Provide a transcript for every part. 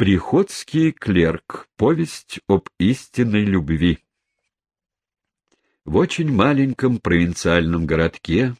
Приходский клерк. Повесть об истинной любви. В очень маленьком провинциальном городке,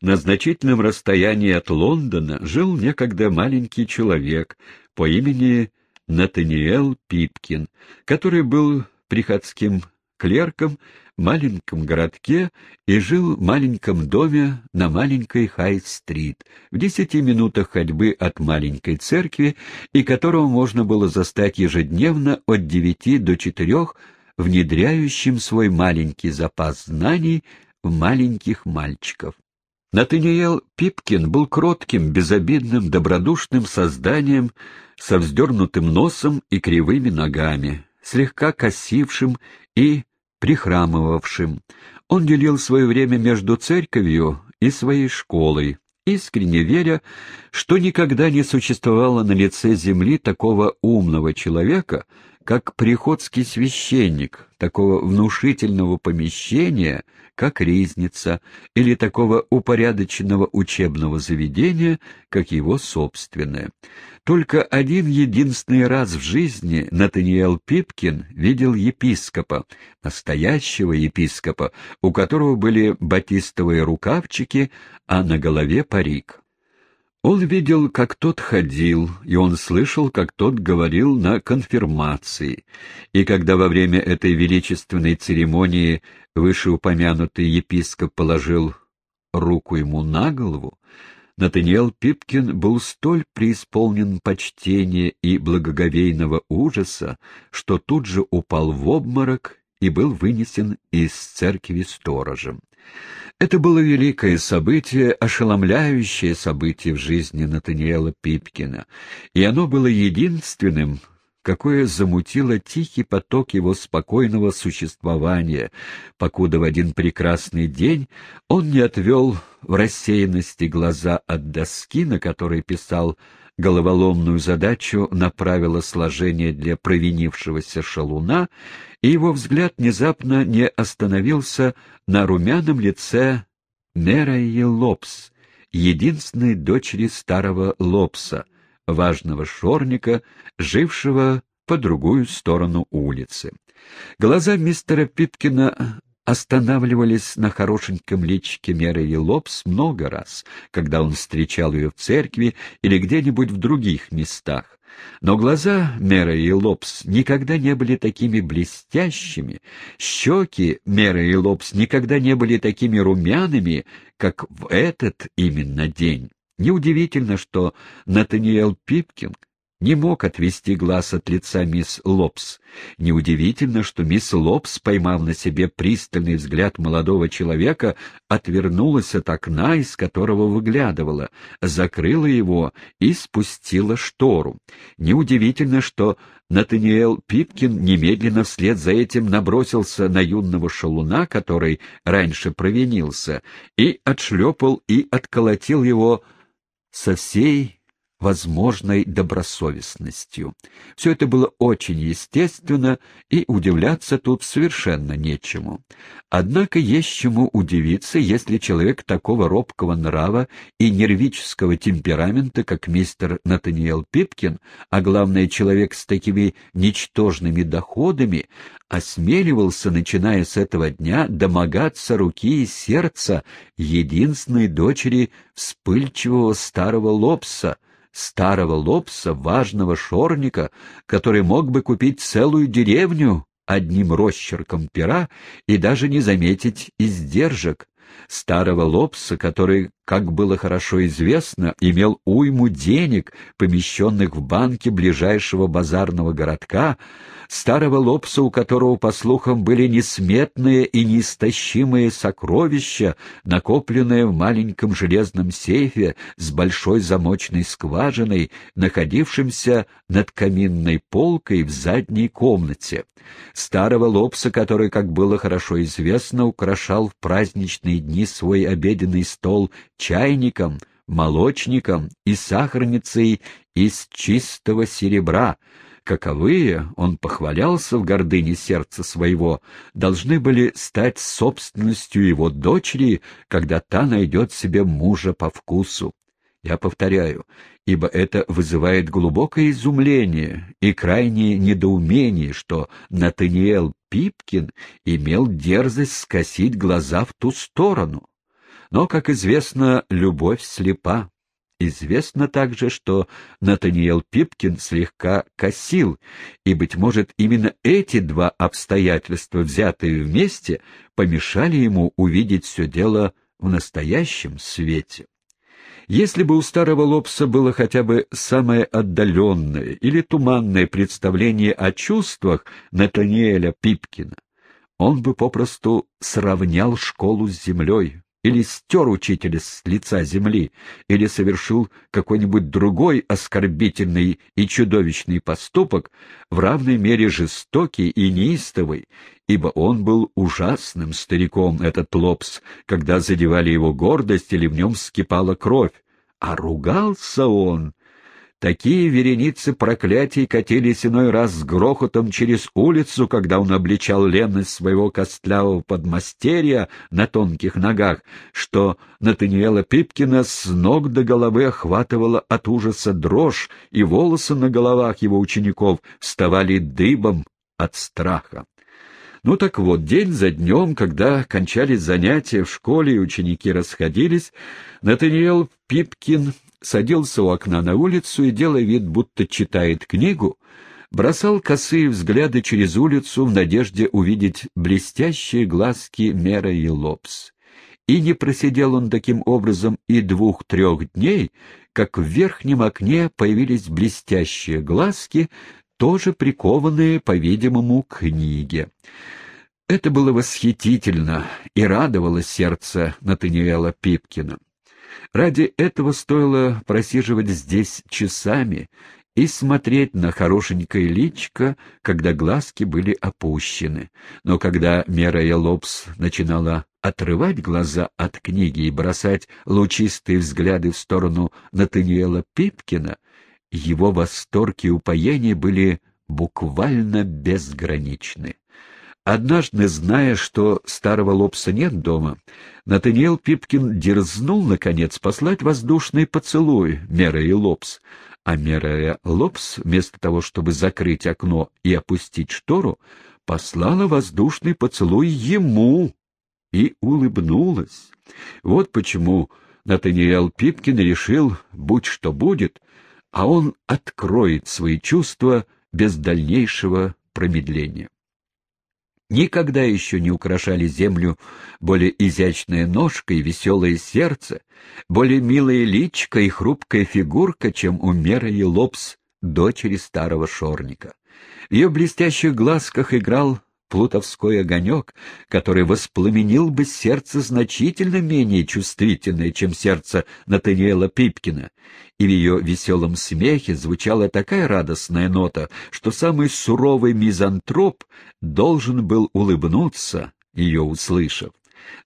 на значительном расстоянии от Лондона, жил некогда маленький человек по имени Натаниэл Пипкин, который был приходским клерком в маленьком городке и жил в маленьком доме на маленькой Хай-стрит, в десяти минутах ходьбы от маленькой церкви, и которого можно было застать ежедневно от девяти до четырех, внедряющим свой маленький запас знаний в маленьких мальчиков. Натаниэл Пипкин был кротким, безобидным, добродушным созданием со вздернутым носом и кривыми ногами, слегка косившим и прихрамывавшим. Он делил свое время между церковью и своей школой, искренне веря, что никогда не существовало на лице земли такого умного человека, как приходский священник, такого внушительного помещения, как ризница, или такого упорядоченного учебного заведения, как его собственное. Только один единственный раз в жизни Натаниэл Пипкин видел епископа, настоящего епископа, у которого были батистовые рукавчики, а на голове парик. Он видел, как тот ходил, и он слышал, как тот говорил на конфирмации. И когда во время этой величественной церемонии вышеупомянутый епископ положил руку ему на голову, Натаниэл Пипкин был столь преисполнен почтения и благоговейного ужаса, что тут же упал в обморок и был вынесен из церкви сторожем. Это было великое событие, ошеломляющее событие в жизни Натаниэла Пипкина, и оно было единственным, какое замутило тихий поток его спокойного существования, покуда в один прекрасный день он не отвел в рассеянности глаза от доски, на которой писал головоломную задачу на правила сложения для провинившегося шалуна, и его взгляд внезапно не остановился на румяном лице Нераи Лопс, единственной дочери старого Лопса, важного шорника, жившего по другую сторону улицы. Глаза мистера Питкина останавливались на хорошеньком личике Меры Лопс много раз, когда он встречал ее в церкви или где-нибудь в других местах. Но глаза Меры и Лопс никогда не были такими блестящими, щеки Меры и Лопс никогда не были такими румяными, как в этот именно день. Неудивительно, что Натаниэл Пипкин не мог отвести глаз от лица мисс Лопс. Неудивительно, что мисс Лопс, поймав на себе пристальный взгляд молодого человека, отвернулась от окна, из которого выглядывала, закрыла его и спустила штору. Неудивительно, что Натаниэл Пипкин немедленно вслед за этим набросился на юного шалуна, который раньше провинился, и отшлепал и отколотил его со всей возможной добросовестностью. Все это было очень естественно, и удивляться тут совершенно нечему. Однако есть чему удивиться, если человек такого робкого нрава и нервического темперамента, как мистер Натаниэл Пипкин, а главное, человек с такими ничтожными доходами, осмеливался, начиная с этого дня, домогаться руки и сердца единственной дочери вспыльчивого старого лобса — старого лобса, важного шорника, который мог бы купить целую деревню одним росчерком пера и даже не заметить издержек, старого лобса, который, как было хорошо известно, имел уйму денег, помещенных в банке ближайшего базарного городка, старого лобса, у которого, по слухам, были несметные и неистощимые сокровища, накопленные в маленьком железном сейфе с большой замочной скважиной, находившимся над каминной полкой в задней комнате, старого лобса, который, как было хорошо известно, украшал в праздничные дни свой обеденный стол чайником, молочником и сахарницей из чистого серебра, каковые, он похвалялся в гордыне сердца своего, должны были стать собственностью его дочери, когда та найдет себе мужа по вкусу. Я повторяю, ибо это вызывает глубокое изумление и крайнее недоумение, что Натаниэл Пипкин имел дерзость скосить глаза в ту сторону. Но, как известно, любовь слепа. Известно также, что Натаниэл Пипкин слегка косил, и, быть может, именно эти два обстоятельства, взятые вместе, помешали ему увидеть все дело в настоящем свете. Если бы у старого Лобса было хотя бы самое отдаленное или туманное представление о чувствах Натаниэля Пипкина, он бы попросту сравнял школу с землей, или стер учителя с лица земли, или совершил какой-нибудь другой оскорбительный и чудовищный поступок, в равной мере жестокий и неистовый, ибо он был ужасным стариком, этот Лопс, когда задевали его гордость или в нем вскипала кровь, а ругался он Такие вереницы проклятий катились иной раз с грохотом через улицу, когда он обличал ленность своего костлявого подмастерья на тонких ногах, что Натаниэла Пипкина с ног до головы охватывала от ужаса дрожь, и волосы на головах его учеников вставали дыбом от страха. Ну так вот, день за днем, когда кончались занятия в школе и ученики расходились, Натаниэл Пипкин садился у окна на улицу и, делая вид, будто читает книгу, бросал косые взгляды через улицу в надежде увидеть блестящие глазки Мера и Лобс. И не просидел он таким образом и двух-трех дней, как в верхнем окне появились блестящие глазки, тоже прикованные, по-видимому, к книге. Это было восхитительно и радовало сердце Натаниэла Пипкина. Ради этого стоило просиживать здесь часами и смотреть на хорошенькое личко, когда глазки были опущены. Но когда Мерая Лобс начинала отрывать глаза от книги и бросать лучистые взгляды в сторону Натаниэла Пипкина, его восторг и упоение были буквально безграничны. Однажды, зная, что старого Лобса нет дома, Натаниэл Пипкин дерзнул, наконец, послать воздушный поцелуй Мере и Лобс, а Мерая Лобс, вместо того, чтобы закрыть окно и опустить штору, послала воздушный поцелуй ему и улыбнулась. Вот почему Натаниэл Пипкин решил, будь что будет, а он откроет свои чувства без дальнейшего промедления. Никогда еще не украшали землю более изящная ножка и веселое сердце, более милая личка и хрупкая фигурка, чем у Меры и Лобс, дочери старого шорника. В ее блестящих глазках играл плутовской огонек, который воспламенил бы сердце значительно менее чувствительное, чем сердце Натаниэла Пипкина, и в ее веселом смехе звучала такая радостная нота, что самый суровый мизантроп должен был улыбнуться, ее услышав.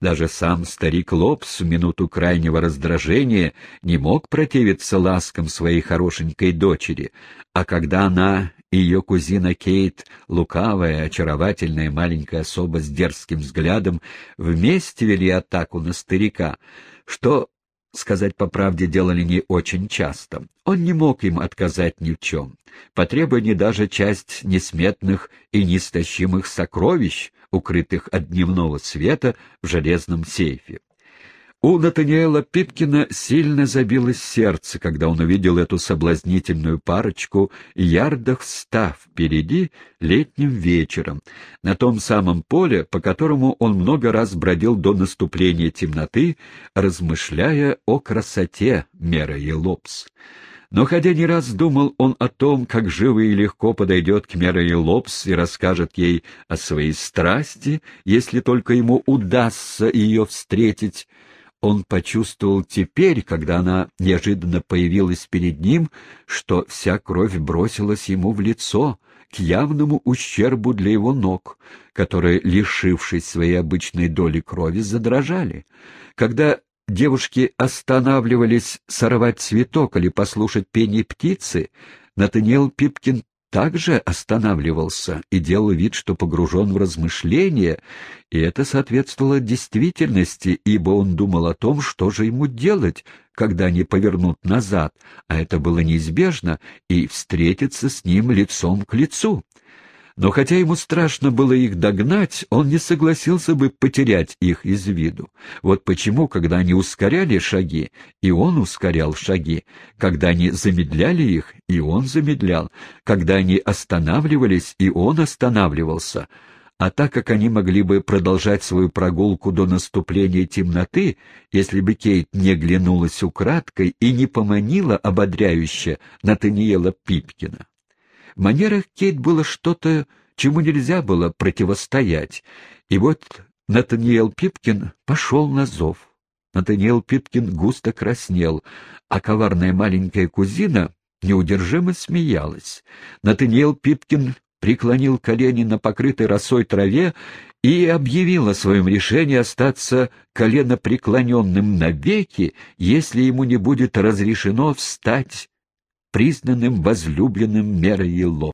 Даже сам старик Лобс в минуту крайнего раздражения не мог противиться ласкам своей хорошенькой дочери, а когда она ее кузина Кейт, лукавая, очаровательная маленькая особа с дерзким взглядом, вместе вели атаку на старика, что, сказать по правде, делали не очень часто. Он не мог им отказать ни в чем, потребуя не даже часть несметных и неистощимых сокровищ, укрытых от дневного света в железном сейфе. У Натаниэла Пипкина сильно забилось сердце, когда он увидел эту соблазнительную парочку ярдах ста впереди летним вечером, на том самом поле, по которому он много раз бродил до наступления темноты, размышляя о красоте Мера Елопс. Но хотя не раз думал он о том, как живо и легко подойдет к Мере Лобс и расскажет ей о своей страсти, если только ему удастся ее встретить, он почувствовал теперь, когда она неожиданно появилась перед ним, что вся кровь бросилась ему в лицо, к явному ущербу для его ног, которые, лишившись своей обычной доли крови, задрожали. Когда девушки останавливались сорвать цветок или послушать пение птицы, Натаниэл Пипкин также останавливался и делал вид, что погружен в размышления, и это соответствовало действительности, ибо он думал о том, что же ему делать, когда они повернут назад, а это было неизбежно, и встретиться с ним лицом к лицу. Но хотя ему страшно было их догнать, он не согласился бы потерять их из виду. Вот почему, когда они ускоряли шаги, и он ускорял шаги, когда они замедляли их, и он замедлял, когда они останавливались, и он останавливался, а так как они могли бы продолжать свою прогулку до наступления темноты, если бы Кейт не глянулась украдкой и не поманила ободряюще Натаниэла Пипкина. В манерах Кейт было что-то, чему нельзя было противостоять. И вот Натаниэл Пипкин пошел на зов. Натаниэл Пипкин густо краснел, а коварная маленькая кузина неудержимо смеялась. Натаниэл Пипкин преклонил колени на покрытой росой траве и объявил о своем решении остаться коленопреклоненным навеки, если ему не будет разрешено встать признанным возлюбленным Мерой Ело.